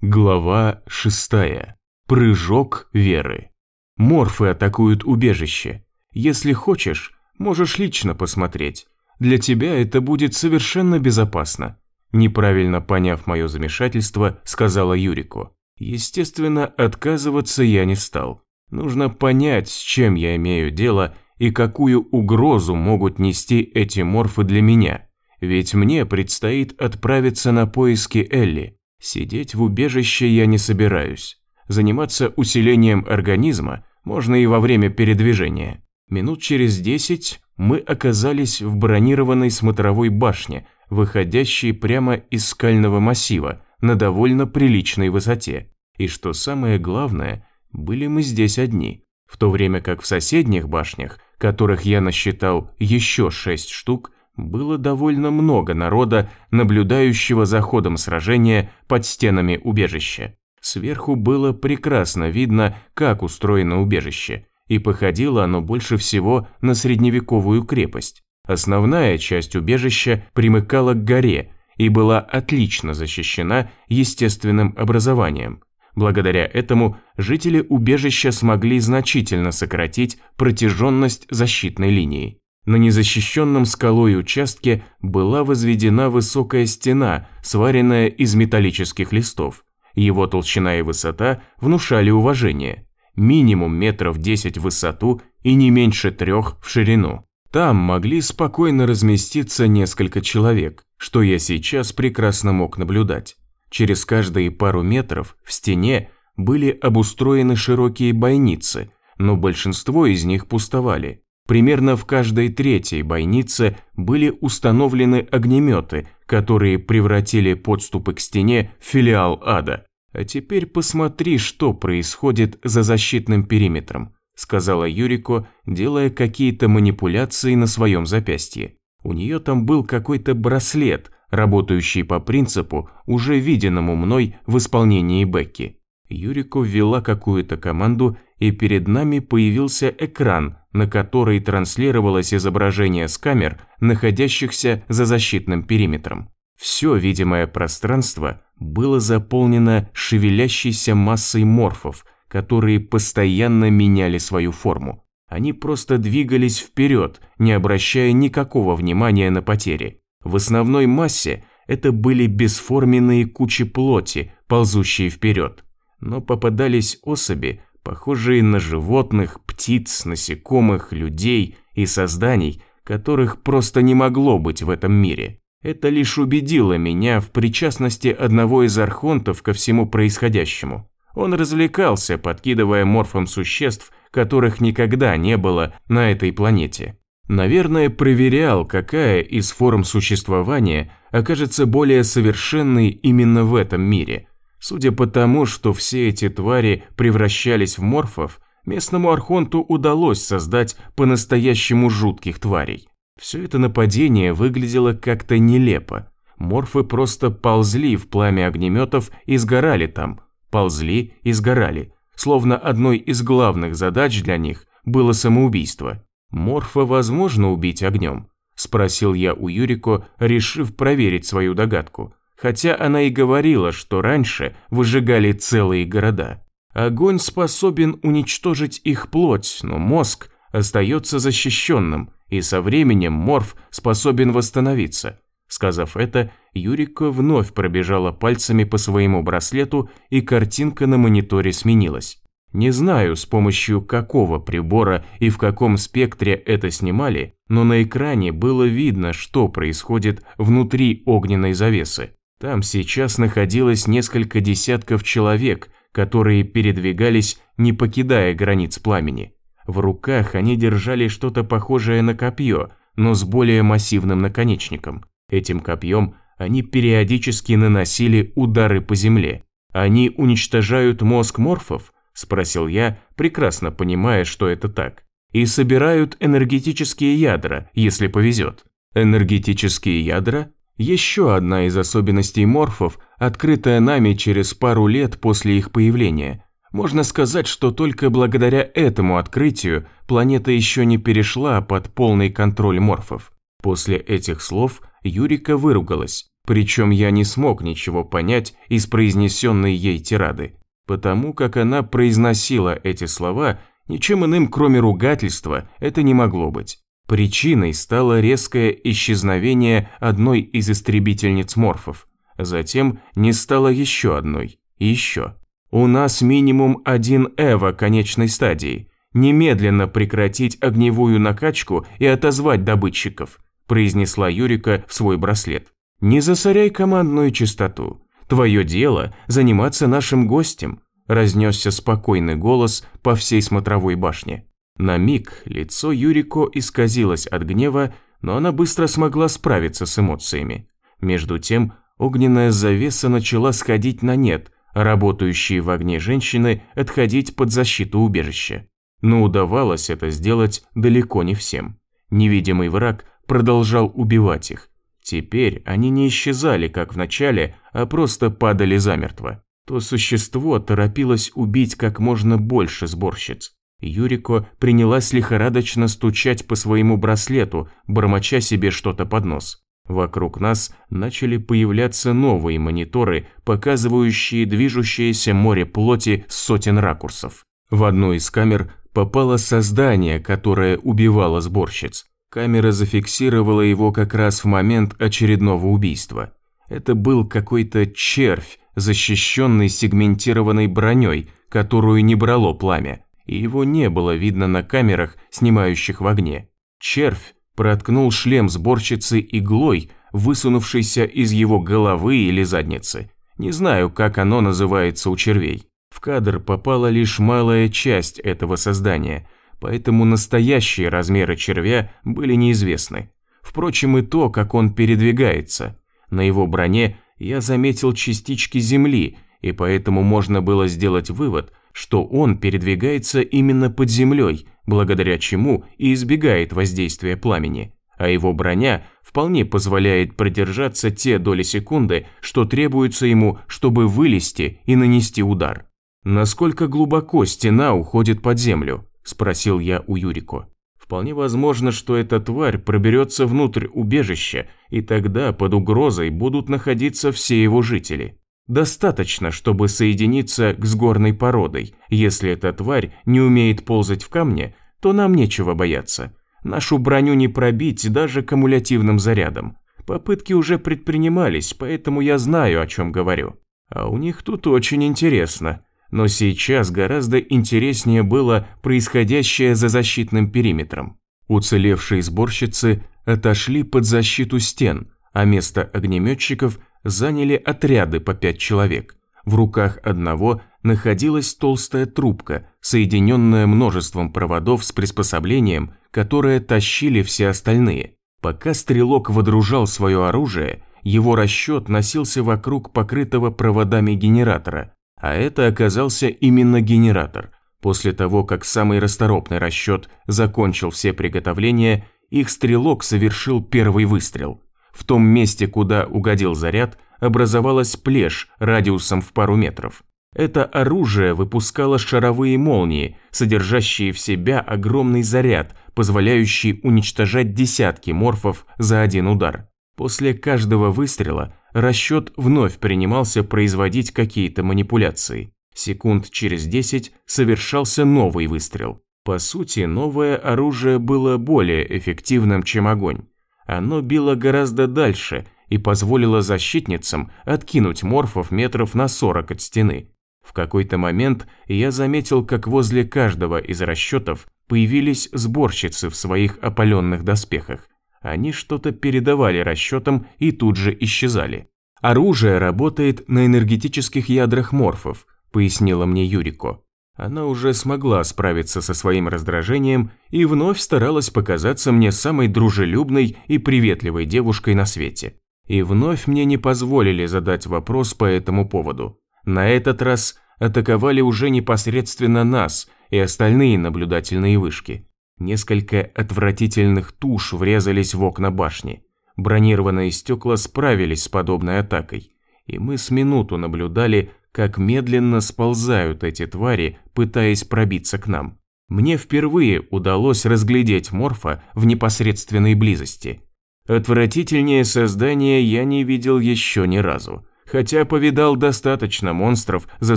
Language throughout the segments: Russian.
Глава шестая. Прыжок веры. Морфы атакуют убежище. Если хочешь, можешь лично посмотреть. Для тебя это будет совершенно безопасно. Неправильно поняв мое замешательство, сказала Юрику. Естественно, отказываться я не стал. Нужно понять, с чем я имею дело и какую угрозу могут нести эти морфы для меня. Ведь мне предстоит отправиться на поиски Элли. Сидеть в убежище я не собираюсь. Заниматься усилением организма можно и во время передвижения. Минут через десять мы оказались в бронированной смотровой башне, выходящей прямо из скального массива на довольно приличной высоте. И что самое главное, были мы здесь одни, в то время как в соседних башнях, которых я насчитал еще шесть штук, было довольно много народа, наблюдающего за ходом сражения под стенами убежища. Сверху было прекрасно видно, как устроено убежище, и походило оно больше всего на средневековую крепость. Основная часть убежища примыкала к горе и была отлично защищена естественным образованием. Благодаря этому жители убежища смогли значительно сократить протяженность защитной линии. На незащищенном скалой участке была возведена высокая стена, сваренная из металлических листов. Его толщина и высота внушали уважение. Минимум метров 10 в высоту и не меньше трех в ширину. Там могли спокойно разместиться несколько человек, что я сейчас прекрасно мог наблюдать. Через каждые пару метров в стене были обустроены широкие бойницы, но большинство из них пустовали. Примерно в каждой третьей бойнице были установлены огнеметы, которые превратили подступы к стене в филиал ада. «А теперь посмотри, что происходит за защитным периметром», сказала Юрико, делая какие-то манипуляции на своем запястье. У нее там был какой-то браслет, работающий по принципу, уже виденному мной в исполнении Бекки. Юрико ввела какую-то команду, и перед нами появился экран, на который транслировалось изображение с камер, находящихся за защитным периметром. Все видимое пространство было заполнено шевелящейся массой морфов, которые постоянно меняли свою форму. Они просто двигались вперед, не обращая никакого внимания на потери. В основной массе это были бесформенные кучи плоти, ползущие вперед. Но попадались особи, похожие на животных, птиц, насекомых, людей и созданий, которых просто не могло быть в этом мире. Это лишь убедило меня в причастности одного из архонтов ко всему происходящему. Он развлекался, подкидывая морфом существ, которых никогда не было на этой планете. Наверное, проверял, какая из форм существования окажется более совершенной именно в этом мире, Судя по тому, что все эти твари превращались в морфов, местному архонту удалось создать по-настоящему жутких тварей. Все это нападение выглядело как-то нелепо. Морфы просто ползли в пламя огнеметов и сгорали там. Ползли и сгорали. Словно одной из главных задач для них было самоубийство. Морфа возможно убить огнем? Спросил я у Юрико, решив проверить свою догадку хотя она и говорила, что раньше выжигали целые города. Огонь способен уничтожить их плоть, но мозг остается защищенным, и со временем морф способен восстановиться. Сказав это, Юрика вновь пробежала пальцами по своему браслету, и картинка на мониторе сменилась. Не знаю, с помощью какого прибора и в каком спектре это снимали, но на экране было видно, что происходит внутри огненной завесы. Там сейчас находилось несколько десятков человек, которые передвигались, не покидая границ пламени. В руках они держали что-то похожее на копье, но с более массивным наконечником. Этим копьем они периодически наносили удары по земле. «Они уничтожают мозг морфов?» – спросил я, прекрасно понимая, что это так. «И собирают энергетические ядра, если повезет». «Энергетические ядра?» Еще одна из особенностей морфов, открытая нами через пару лет после их появления. Можно сказать, что только благодаря этому открытию планета еще не перешла под полный контроль морфов. После этих слов Юрика выругалась. Причем я не смог ничего понять из произнесенной ей тирады, потому как она произносила эти слова, ничем иным, кроме ругательства, это не могло быть. Причиной стало резкое исчезновение одной из истребительниц морфов. Затем не стало еще одной. Еще. У нас минимум один Эва конечной стадии. Немедленно прекратить огневую накачку и отозвать добытчиков, произнесла Юрика в свой браслет. Не засоряй командную чистоту. Твое дело – заниматься нашим гостем», – разнесся спокойный голос по всей смотровой башне. На миг лицо Юрико исказилось от гнева, но она быстро смогла справиться с эмоциями. Между тем, огненная завеса начала сходить на нет, а работающие в огне женщины отходить под защиту убежища. Но удавалось это сделать далеко не всем. Невидимый враг продолжал убивать их, Теперь они не исчезали, как в начале, а просто падали замертво. То существо торопилось убить как можно больше сборщиц. Юрико принялась лихорадочно стучать по своему браслету, бормоча себе что-то под нос. Вокруг нас начали появляться новые мониторы, показывающие движущееся море плоти сотен ракурсов. В одну из камер попало создание, которое убивало сборщиц. Камера зафиксировала его как раз в момент очередного убийства. Это был какой-то червь, защищенный сегментированной броней, которую не брало пламя, и его не было видно на камерах, снимающих в огне. Червь проткнул шлем сборщицы иглой, высунувшейся из его головы или задницы. Не знаю, как оно называется у червей. В кадр попала лишь малая часть этого создания – поэтому настоящие размеры червя были неизвестны. Впрочем, и то, как он передвигается. На его броне я заметил частички земли, и поэтому можно было сделать вывод, что он передвигается именно под землей, благодаря чему и избегает воздействия пламени, а его броня вполне позволяет продержаться те доли секунды, что требуется ему, чтобы вылезти и нанести удар. Насколько глубоко стена уходит под землю? спросил я у Юрико. Вполне возможно, что эта тварь проберется внутрь убежища, и тогда под угрозой будут находиться все его жители. Достаточно, чтобы соединиться к сгорной породой. Если эта тварь не умеет ползать в камне, то нам нечего бояться. Нашу броню не пробить даже кумулятивным зарядом. Попытки уже предпринимались, поэтому я знаю, о чем говорю. А у них тут очень интересно. Но сейчас гораздо интереснее было происходящее за защитным периметром. Уцелевшие сборщицы отошли под защиту стен, а место огнеметчиков заняли отряды по пять человек. В руках одного находилась толстая трубка, соединенная множеством проводов с приспособлением, которое тащили все остальные. Пока стрелок водружал свое оружие, его расчет носился вокруг покрытого проводами генератора, а это оказался именно генератор. После того, как самый расторопный расчет закончил все приготовления, их стрелок совершил первый выстрел. В том месте, куда угодил заряд, образовалась плешь радиусом в пару метров. Это оружие выпускало шаровые молнии, содержащие в себя огромный заряд, позволяющий уничтожать десятки морфов за один удар. После каждого выстрела расчет вновь принимался производить какие-то манипуляции. Секунд через 10 совершался новый выстрел. По сути, новое оружие было более эффективным, чем огонь. Оно било гораздо дальше и позволило защитницам откинуть морфов метров на 40 от стены. В какой-то момент я заметил, как возле каждого из расчетов появились сборщицы в своих опаленных доспехах. Они что-то передавали расчетам и тут же исчезали. «Оружие работает на энергетических ядрах морфов», пояснила мне Юрико. Она уже смогла справиться со своим раздражением и вновь старалась показаться мне самой дружелюбной и приветливой девушкой на свете. И вновь мне не позволили задать вопрос по этому поводу. На этот раз атаковали уже непосредственно нас и остальные наблюдательные вышки. Несколько отвратительных туш врезались в окна башни. Бронированные стекла справились с подобной атакой, и мы с минуту наблюдали, как медленно сползают эти твари, пытаясь пробиться к нам. Мне впервые удалось разглядеть морфа в непосредственной близости. Отвратительнее создания я не видел еще ни разу, хотя повидал достаточно монстров за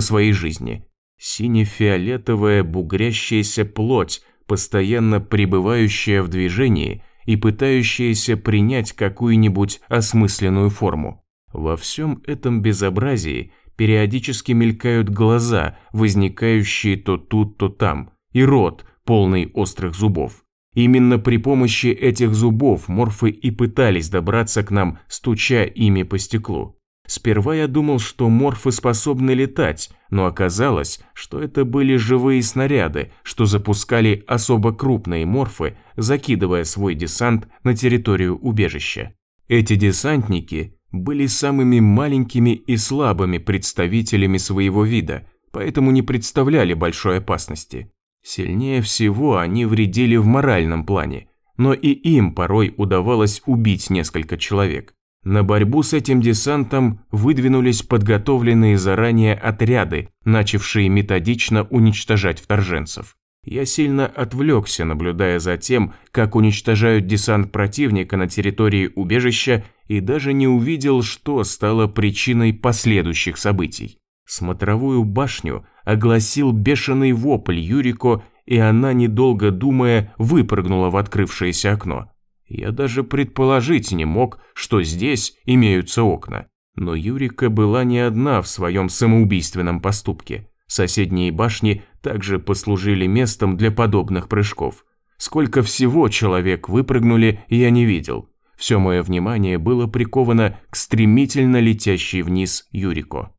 свои жизни. Сине-фиолетовая бугрящаяся плоть, постоянно пребывающая в движении и пытающаяся принять какую-нибудь осмысленную форму. Во всем этом безобразии периодически мелькают глаза, возникающие то тут, то там, и рот, полный острых зубов. Именно при помощи этих зубов морфы и пытались добраться к нам, стуча ими по стеклу. Сперва я думал, что морфы способны летать, но оказалось, что это были живые снаряды, что запускали особо крупные морфы, закидывая свой десант на территорию убежища. Эти десантники были самыми маленькими и слабыми представителями своего вида, поэтому не представляли большой опасности. Сильнее всего они вредили в моральном плане, но и им порой удавалось убить несколько человек. На борьбу с этим десантом выдвинулись подготовленные заранее отряды, начавшие методично уничтожать вторженцев. Я сильно отвлекся, наблюдая за тем, как уничтожают десант противника на территории убежища и даже не увидел, что стало причиной последующих событий. Смотровую башню огласил бешеный вопль Юрико, и она, недолго думая, выпрыгнула в открывшееся окно. Я даже предположить не мог, что здесь имеются окна. Но Юрика была не одна в своем самоубийственном поступке. Соседние башни также послужили местом для подобных прыжков. Сколько всего человек выпрыгнули, я не видел. Все мое внимание было приковано к стремительно летящей вниз Юрико.